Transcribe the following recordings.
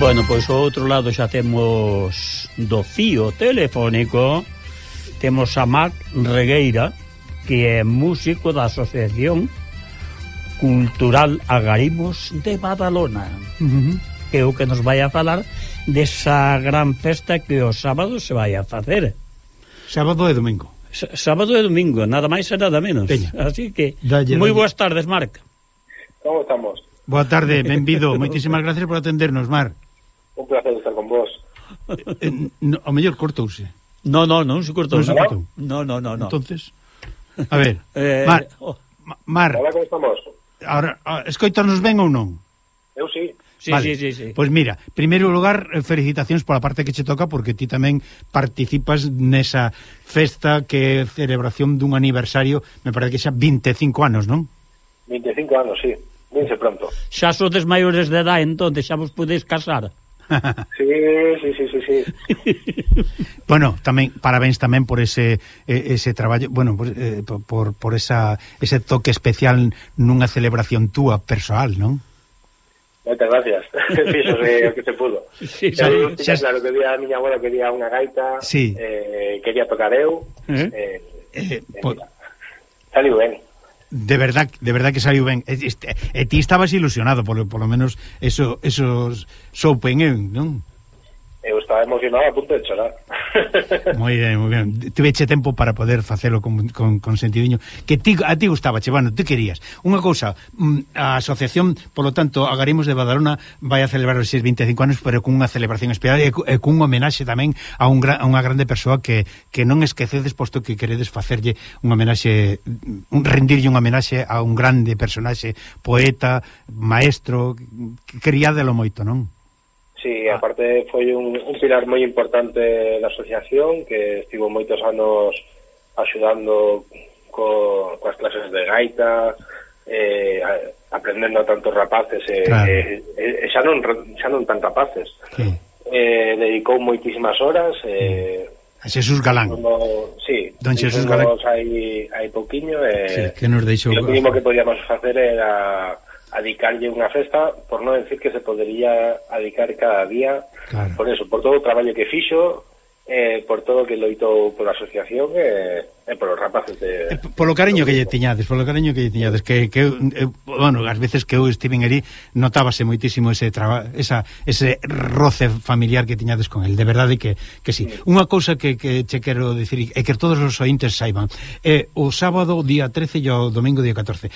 Bueno, pois ao outro lado xa temos do fío telefónico temos a Mac Regueira que é músico da Asociación Cultural Agarimos de Badalona uh -huh. que é o que nos vai a falar desa gran festa que o sábado se vai a facer Sábado e domingo S Sábado e domingo, nada máis e nada menos Peña. Así que, moi boas tardes, Marc Como estamos? Boa tarde, benvido. Moitísimas gracias por atendernos, Mar un placer estar con vos. Eh, no, o mellor cortouse. No, no, non se cortou. Non se cortou. No, no, no, no. Entonces, a ver, eh, Mar, oh. Mar. Hola, como estamos? Ahora, ah, escoitarnos ben ou non? Eu sí. Sí, vale. sí, sí, sí. Pois mira, primeiro lugar, eh, felicitacións pola parte que che toca porque ti tamén participas nesa festa que é celebración dun aniversario, me parece que xa 25 anos, non? 25 anos, sí. Vinse pronto. Xa sodes maiores de edad, entón, xa vos podedes casar sí, sí, sí, sí, sí. bueno, tamén parabéns tamén por ese ese traballo, bueno, por, eh, por, por esa, ese toque especial nunha celebración túa persoal, non? Moitas gracias. Fixo o que se pudo. Sí, eu, sí, xa, claro, que día a miña abuela quería unha gaita, sí. eh, quería tocar eu, eh, eh, eh, eh, po... saliu ben de verdad, de verdad que saiu ben. E, este, e ti estabas ilusionado, polo, polo menos eso, esos Soupen, non? eu estaba emocionado a punto de chorar. moi ben, moi ben. Tuveche tempo para poder facelo con, con, con sentidiño. Que ti, a ti gustabache, bueno, ti querías. Unha cousa, mm, a asociación, polo tanto, Agarimos de Badalona vai a celebrar os 25 anos, pero cunha celebración especial e, e cun homenaxe tamén a, un gra, a unha grande persoa que, que non esquecedes, posto que queredes facerlle un homenaxe, un, rendirlle un homenaxe a un grande personaxe, poeta, maestro, que queríadelo moito, non? Sí, ah. aparte foi un, un pilar moi importante da asociación que estivo moitos anos axudando co, coas clases de gaita eh, aprendendo a tantos rapaces e, claro. e, e xa, non, xa non tan rapaces sí. eh, dedicou moitísimas horas eh, A Xesús Galán como, Sí, Don Xesús Galán hai, hai poquinho eh, sí, que nos deixou... e o mínimo que podíamos facer era adicarlle unha festa, por non decir que se podería adicar cada día claro. por eso, por todo o traballo que fixo, eh, por todo o que loitou pola asociación e eh, eh, polos rapaces de... Eh, polo cariño que lle tiñades, polo cariño que lle tiñades que, que eh, bueno, as veces que eu estiven ali notábase moitísimo ese traba, esa, ese roce familiar que tiñades con el, de verdade que, que sí. sí. Unha cousa que, que che quero dicir é que todos os ointes saiban eh, o sábado día 13 e o domingo día 14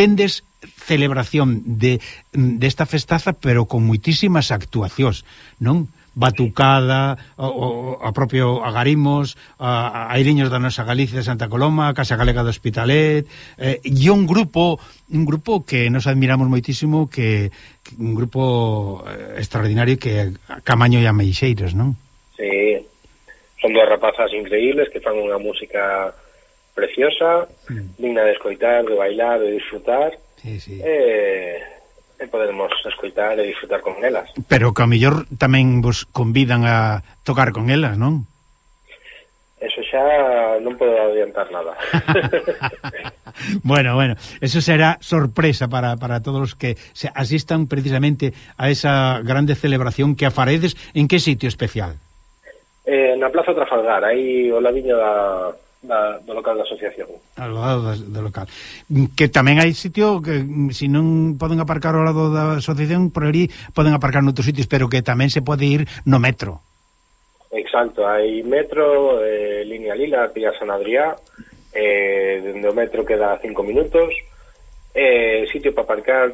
tendes celebración de desta de festaza, pero con muitísimas actuacións, non? Batucada, o, o, a propio Agarimos, a, a Airiños da nosa Galicia, Santa Coloma, Casa Galega do Hospitalet, eh, e un grupo, un grupo que nos admiramos moitísimo, que, que un grupo eh, extraordinario que Camaño e Ameixeiros, non? Sí, son dúas rapazas increíbles que fan unha música preciosa, mm. digna de escoitar, de bailar, de disfrutar. Sí, sí. Eh, e podemos escoitar e disfrutar con elas. Pero que a mellor tamén vos convidan a tocar con elas, non? Eso xa non podo adiantar nada. bueno, bueno, eso será sorpresa para, para todos os que se asistan precisamente a esa grande celebración que afaredes en que sitio especial? Eh, na Plaza Trafalgar, aí o ladiño da da, do local da asociación. Ao lado do, do local. Que tamén hai sitio que se si non poden aparcar ao lado da asociación, por ali poden aparcar noutros sitios, pero que tamén se pode ir no metro. Exacto, hai metro, eh, línea lila, Pía San Adrià, eh, dende o metro queda cinco minutos, eh, sitio para aparcar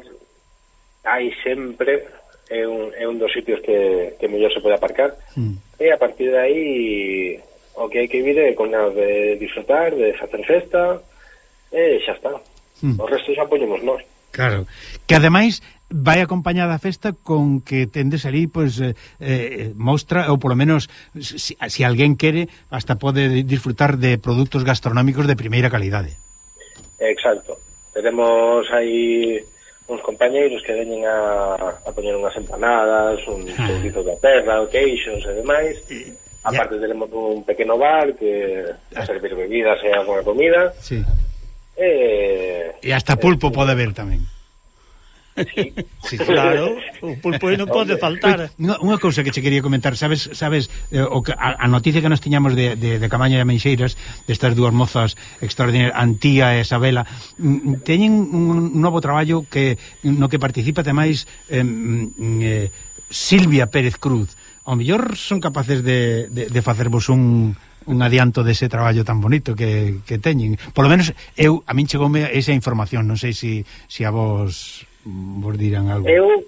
hai sempre, é un, é un dos sitios que, que mellor se pode aparcar, mm. e a partir de aí o que hai que vir é con ganas de disfrutar, de facer festa, e xa está. Mm. O resto xa poñemos nós. Claro, que ademais vai acompañada a festa con que tendes ali, pois, eh, eh, mostra, ou polo menos, si, si alguén quere, hasta pode disfrutar de produtos gastronómicos de primeira calidade. Exacto. Tenemos aí uns compañeiros que veñen a, a poñer unhas empanadas, un ah. da terra, queixos e demais... E Aparte tenemos un pequeno bar que a servir bebidas e alguna comida. Sí. Eh, e hasta pulpo eh, pode haber tamén. Sí. sí, claro, o pulpo non pode faltar. Unha cousa que che quería comentar, sabes, sabes eh, o que, a, a noticia que nos tiñamos de, de, de Camaña e Ameixeiras, destas dúas mozas extraordinarias, Antía e Isabela, mm, mm, teñen un novo traballo que no que participa tamais eh, mm, eh, Silvia Pérez Cruz ao mellor son capaces de, de, de facervos un, un adianto dese de traballo tan bonito que, que teñen. Polo menos, eu a min chegoume esa información, non sei se si, si a vos vos dirán algo. Eu,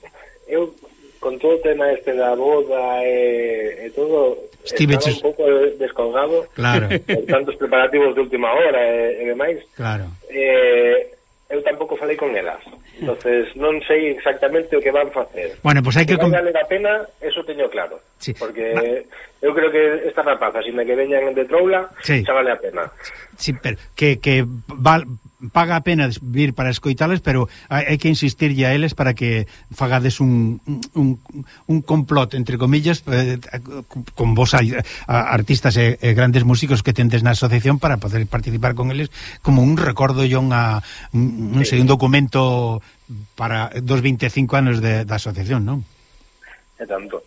eu con todo o tema este da boda e, e todo, Steve estaba un pouco descolgado claro. por tantos preparativos de última hora e, e demais. Claro. Eh, eu tampouco falei con elas. Entonces non sei exactamente o que van facer. Bueno, pois pues hai que... que com... vale a pena, eso teño claro. Sí. Porque... Va eu creo que estas rapazas, inda que veñan de troula, sí. xa vale a pena. Sí, pero que, que val, paga a pena vir para escoitales, pero hai que insistirlle a eles para que fagades un, un, un complot, entre comillas, eh, con vos a, a artistas e, e grandes músicos que tendes na asociación para poder participar con eles como un recordo e unha, un, un, sí. un documento para dos 25 anos de, da asociación, non? É tanto.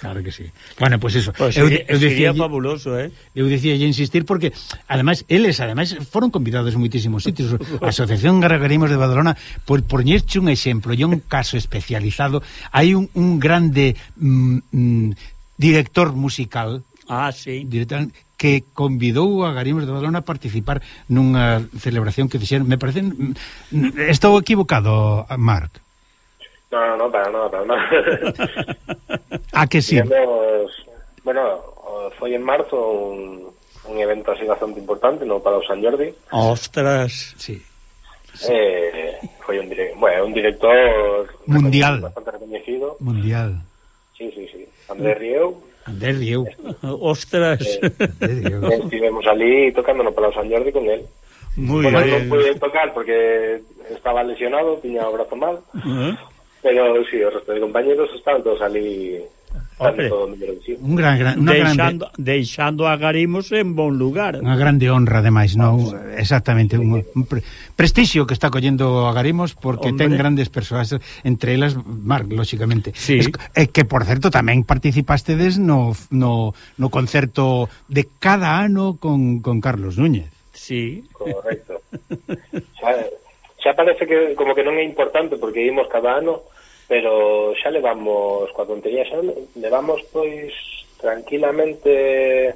Claro que sí. Bueno, pues eso. Pues eu, sería, eu decía, sería fabuloso, eh? Eu dicía e insistir porque, ademais, eles, ademais, foron convidados en moitísimos sitios. A Asociación Garagarimos de Badalona, por poñerche un exemplo, e un caso especializado, hai un, un grande mm, mm, director musical Ah, sí. Director, que convidou a Garimos de Badalona a participar nunha celebración que fixeron, me parece mm, mm, estou equivocado, Marc No, no, para nada, para nada. a ah, que sí? Digamos, bueno, foi en marzo un, un evento así bastante importante, no para o San Jordi. Ostras, sí. sí. Eh, foi un, dire bueno, un director mundial bastante reconhecido. Mundial. Sí, sí, sí. Andrés Rieu. Andrés Rieu. Ostras. Eh, Andrés Rieu. Eh, Estivemos ali tocándonos para o San Jordi con él. Muy bueno, bien. non pude tocar porque estaba lesionado, tiña o brazo mal. Uh -huh. Pero sí, o resto de compañeros estaban todos ali Hombre, un gran, gran, una deixando, grande... deixando a Garimos en bon lugar. Unha grande honra ademais non exactamente un, un pre, prestixio que está collendo a Garimos porque Hombre. ten grandes persoas entre elas Marc, lóxicamente. Sí. es, eh, que por certo tamén participastedes no, no, no concerto de cada ano con, con Carlos Núñez. Sí. Correcto. Xa, xa parece que como que non é importante porque imos cada ano pero xa levamos coa tontería xa levamos pois tranquilamente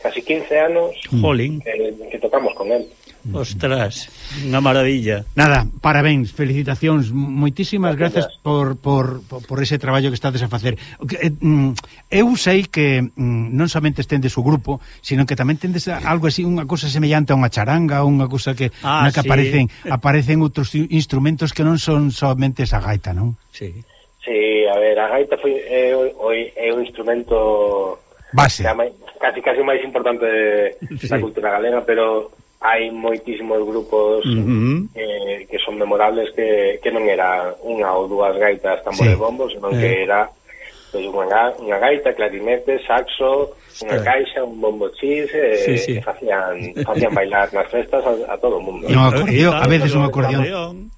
casi 15 anos Jolín. Que, que tocamos con él Mm. Ostras, unha maravilla. Nada, parabéns, felicitacións, moitísimas gracias, gracias por, por, por ese traballo que estades a facer. Eh, mm, eu sei que mm, non somente estendes o grupo, sino que tamén tendes algo así, unha cosa semellante a unha charanga, unha cosa que ah, na que sí. aparecen aparecen outros instrumentos que non son somente esa gaita, non? Sí. Sí, a ver, a gaita foi é, é un instrumento base. Casi casi o máis importante da sí. cultura galega, pero hai moitísimos grupos uh -huh. eh, que son memorables que, que non era unha ou dúas gaitas tambores sí. bombos, senón eh. que era pois unha, unha gaita, clarinete, saxo, unha caixa, un bombo chis, eh, sí, sí. facían, facían bailar nas festas a, a todo o mundo. E un acordeón, a veces un acordeón,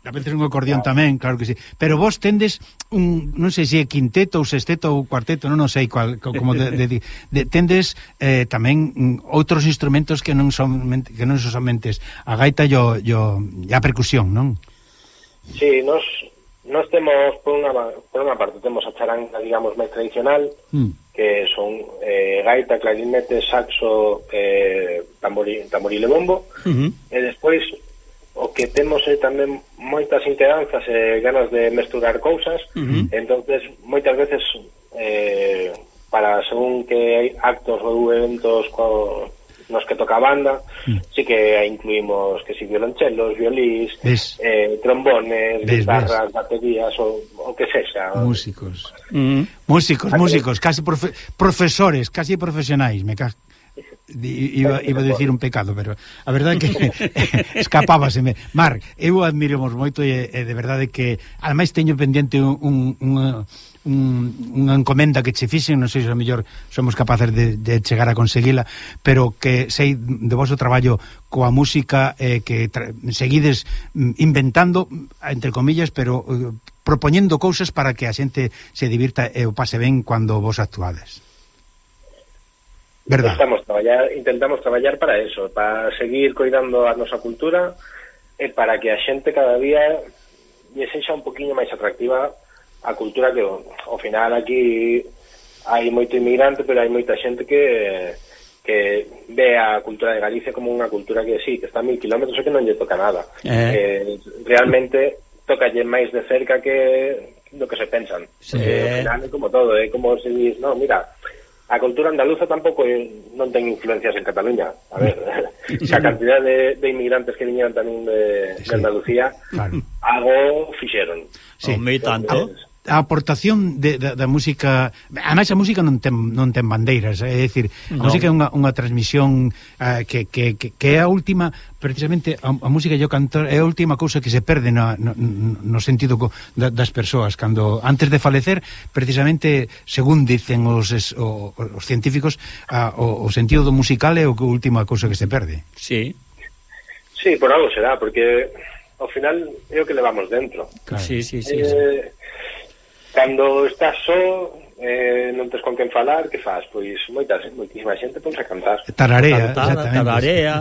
a veces un acordeón tamén, claro que sí. Pero vos tendes un, non sei se é quinteto ou sexteto ou cuarteto, non, non sei cual, como de, de, de, tendes eh, tamén mm, outros instrumentos que non son que non son somente a gaita e a percusión, non? Sí, nos Nós temos, por unha, por unha parte, temos a charanga, digamos, máis tradicional, mm. que son eh, gaita, clarinete, saxo, eh, tamboril, tamboril e bombo. Mm -hmm. E despois, o que temos é eh, tamén moitas integranzas e eh, ganas de mesturar cousas. Mm -hmm. entonces moitas veces, eh, para según que hai actos ou eventos co, nos que toca a banda, mm. sí que incluímos que si violonchelos, violís, ves. eh, trombones, ves, guitarras, ves. baterías o, o que sexa. Músicos. Mm. Músicos, Aquí. músicos, casi profe profesores, casi profesionais, me cago. Iba, iba a decir un pecado, pero a verdade que escapábaseme. Marc, eu admiremos moito e, e de verdade que ademais teño pendiente un, un, un un, unha encomenda que che fixen, non sei se a mellor somos capaces de, de chegar a conseguila, pero que sei de vosso traballo coa música eh, que seguides mm, inventando, entre comillas, pero eh, propoñendo cousas para que a xente se divirta e o pase ben cando vos actuades. Verdad. Estamos traballar, intentamos traballar para eso, para seguir cuidando a nosa cultura e para que a xente cada día lle sexa un poquinho máis atractiva a cultura que ao final aquí hai moito inmigrante, pero hai moita xente que que ve a cultura de Galicia como unha cultura que sí, que está a mil kilómetros e que non lle toca nada. Eh. Que realmente tocalle máis de cerca que do que se pensan. Sí. Eh, final é como todo, é eh? como se dis, no, mira, a cultura andaluza tampouco non ten influencias en Cataluña. A ver, sí. a cantidad de, de inmigrantes que viñeron tamén de, sí. de Andalucía, claro. algo fixeron. Sí, Hombre, tanto. Entonces, a aportación de, da, da música a máis a música non ten, non ten bandeiras eh, é dicir, a no. música é unha, unha transmisión uh, que, que, que, que é a última precisamente a, a música e o cantor é a última cousa que se perde no, no, no sentido co, da, das persoas. Cando antes de falecer precisamente según dicen os, es, o, os científicos a, o, o sentido do musical é o que última cousa que se perde. Sí, sí por algo será porque ao final é o que levamos dentro. Claro. sí, sí, sí, eh, sí. Cando estás só, eh, non tes con quen falar, que faz? Pois moitas, moitísima xente ponse a cantar. Tararea, Cantada, exactamente. Tararea.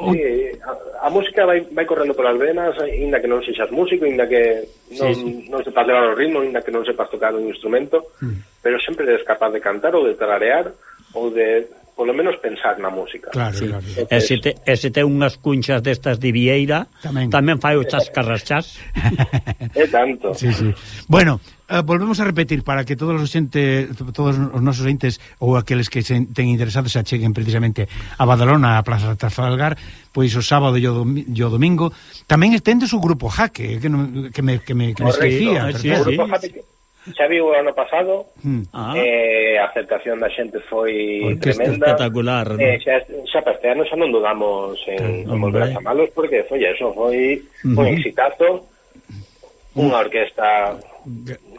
O... Sí, a, a música vai, vai correndo polas venas, inda que non sexas músico, inda que non, sí, sí. non sepas levar o ritmo, inda que non sepas tocar un instrumento, mm. pero sempre eres capaz de cantar ou de tararear ou de polo menos pensar na música. Claro, sí. claro. Entonces, e se, te, e se te unhas cunchas destas de Vieira, tamén, tamén fai o chascarrachás. é tanto. Sí, sí. Bueno, eh, volvemos a repetir para que todos os xente, todos os nosos entes ou aqueles que se ten interesados se acheguen precisamente a Badalona, a Plaza Trafalgar, pois o sábado e o, domi o domingo. Tamén estendes o grupo Jaque, que, no, que me, que me, que Correcto, me esquecía. Ah, sí, sí. O grupo Jaque xa viu o ano pasado hmm. ah. eh, a aceptación da xente foi porque tremenda espectacular ¿no? eh, xa, xa para este ano xa non dudamos en, en volver a chamalos porque foi eso foi uh -huh. un exitazo unha orquesta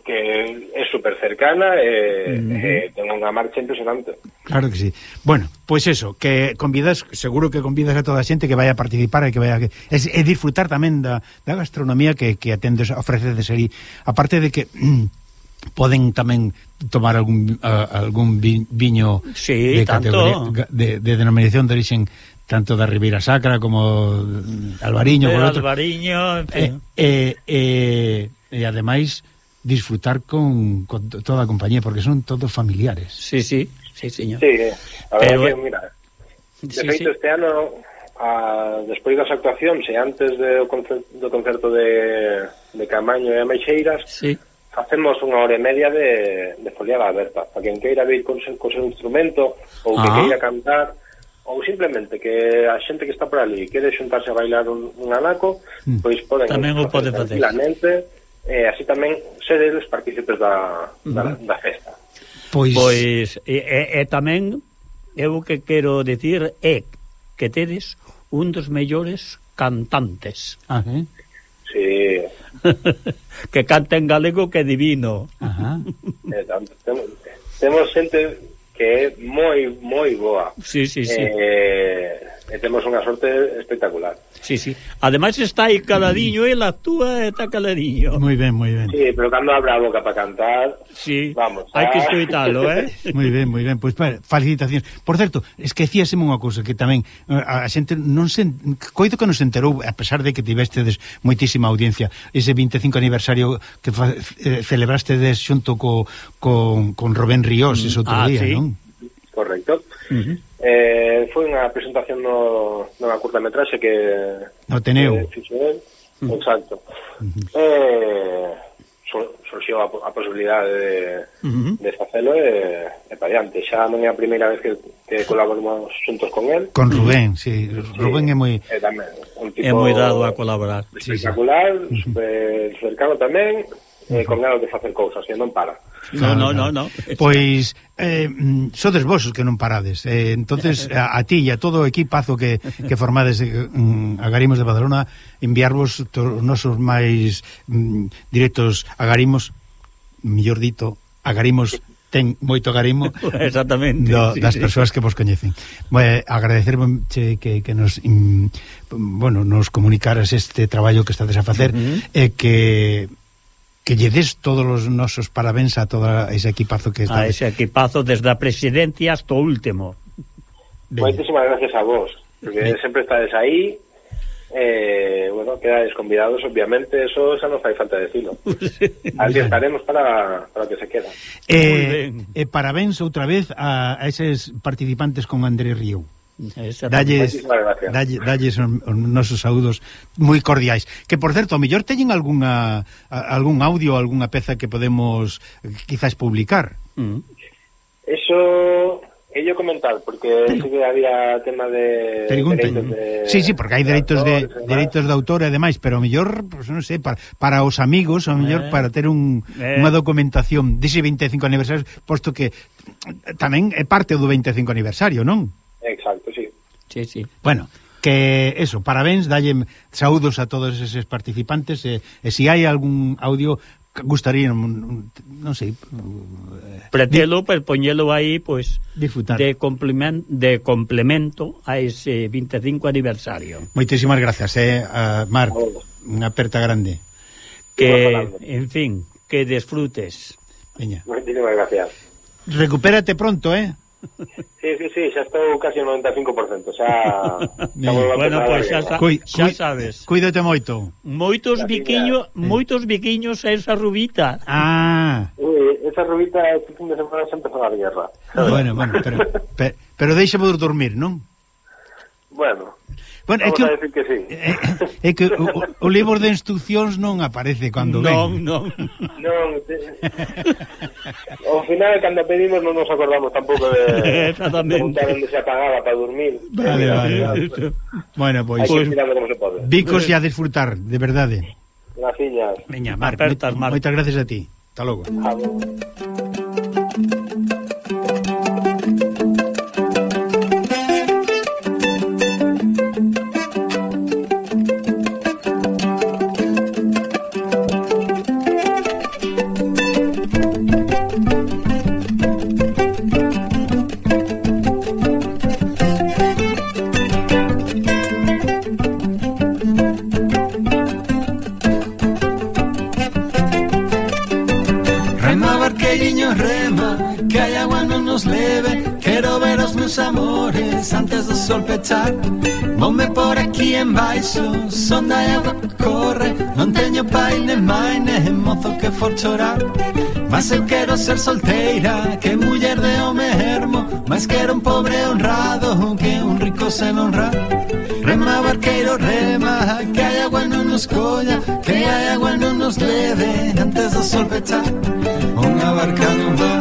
que é super cercana e eh, eh, ten unha marcha impresionante. Claro que sí. Bueno, pois pues eso, que convidas, seguro que convidas a toda a xente que vai a participar e que vai a, es, e disfrutar tamén da, da gastronomía que, que atendes, ofrecedes aí. Aparte de que... poden tamén tomar algún uh, algún viño sí, de, tanto. de, de denominación de orixen tanto da Ribeira Sacra como Albariño, por outro. Albariño, en fin. eh, eh, e ademais disfrutar con, con toda a compañía porque son todos familiares. Sí, sí, sí, señor. Sí, eh, a ver, Pero... que, eh, mira, de sí, feito sí. este ano a, despois das actuacións e antes do concerto, do concerto de, de Camaño e Ameixeiras, sí facemos unha hora e media de, de foliada aberta, para quen queira vir con, seu, con seu instrumento, ou que ah. queira cantar, ou simplemente que a xente que está por ali quere xuntarse a bailar un, un anaco, mm. pois poden tamén o pode facer tranquilamente, e eh, así tamén sedes os partícipes da, da, da festa. Pois, pois e, e, e tamén eu que quero dicir é que tedes un dos mellores cantantes. Ah, eh? Sí que canta en galego que é divino. Ajá. Eh, temos xente que é moi moi boa. Sí, sí, sí. Eh, e temos unha sorte espectacular. Sí, sí. Ademais está aí caladiño, el actúa e está caladiño. Moi ben, moi ben. Sí, pero cando abra a boca para cantar, sí. vamos. Hai que escoitalo, eh? moi ben, moi ben. Pois pues, felicitacións. Por certo, esquecíaseme unha cousa que tamén eh, a xente non se coido que non se enterou a pesar de que tivestedes moitísima audiencia ese 25 aniversario que fa, eh, celebrastedes xunto co, con, con Rubén Ríos, mm. ese outro ah, día, sí. non? Correcto. Uh -huh. eh, foi unha presentación no, nunha curtametraxe que... No Teneu. Que fixo. Uh -huh. Exacto. Uh -huh. eh, surxiu a, a posibilidade de, uh -huh. de facelo e, e para diante. Xa non é a primeira vez que, que colaboramos xuntos con él. Con Rubén, sí. Rubén sí, é moi... É, tamén, un tipo é moi dado a colaborar. Espectacular, sí, super cercano tamén, eh, con ganas de facer cousas, que non para. No, no, no, no. Pois eh, mm, sodes vos que non parades. Eh, entonces a, a ti e a todo o equipazo que, que formades eh, mm, agarimos de Badalona enviarvos os nosos máis mm, directos agarimos, mellor dito, agarimos ten moito garimo exactamente do, sí, das sí, persoas que vos coñecen. Bueno, eh, agradecerche que, que nos mm, bueno, nos comunicaras este traballo que estades a facer uh -huh. e eh, que que lle des todos os nosos parabéns a todo ese equipazo que está... A ese equipazo desde a presidencia hasta o último. Moitísimas gracias a vos, porque ben. sempre estades aí, eh, bueno, quedades convidados, obviamente, eso xa non fai falta decirlo. Así estaremos para, para que se queda. Eh, eh, parabéns outra vez a, a eses participantes con André Río. Dalles, dalle, dalles os, os nosos saúdos moi cordiais. Que, por certo, o mellor teñen algunha, algún audio, algunha peza que podemos eh, quizás publicar. Mm. Eso Ello comentar, porque sí que había tema de dereitos de... Sí, sí, porque hai dereitos de, de dereitos de autor e demais, pero o mellor, pues, non sei, para, para os amigos, o mellor eh, para ter un, eh. unha documentación dese 25 aniversario, posto que tamén é parte do 25 aniversario, non? Exacto sí, sí. Bueno, que eso, parabéns, dalle saúdos a todos eses participantes e, e se si hai algún audio gustaría non, non sei eh, pretelo per poñelo aí pois disfrutar de complement, de complemento a ese 25 aniversario. Moitísimas grazas, eh, a Marc, unha aperta grande. Que en fin, que desfrutes. Veña. Moitísimas gracias. Recupérate pronto, eh? Sí, sí, sí, xa estou casi no 95%, xa... xa bueno, pois pues, xa, xa, Cui, xa sabes. Cuídate moito. Moitos biquiños, moitos biquiños a esa rubita. Ah. Ui, esa rubita este fin de semana xa empezou a guerra. Bueno, bueno, pero, pero, pero deixa poder dormir, non? Bueno. Bueno, Vamos é que, a decir que sí. É, é que o, o libro de instruccións non aparece cando non, ven. Non, non. Te... Ao final, cando pedimos, non nos acordamos tampouco de preguntar onde se apagaba para dormir. Vale, vale. vale. Bueno, pois... Pues, pues, Vicos e a disfrutar, de verdade. Graciñas. Veña, Mar, Apertas, Mar. moitas gracias a ti. Hasta logo. Adiós. Aquí en baixo, son da agua que corre Non teño pai, nem mai, nem mozo que for chorar Mas eu quero ser solteira Que muller de home hermo Mas quero un pobre honrado Que un rico sen honra. Rema barqueiro, rema Que hai agua non nos colla Que hai agua non nos leve Antes do sol pechar. Barca non va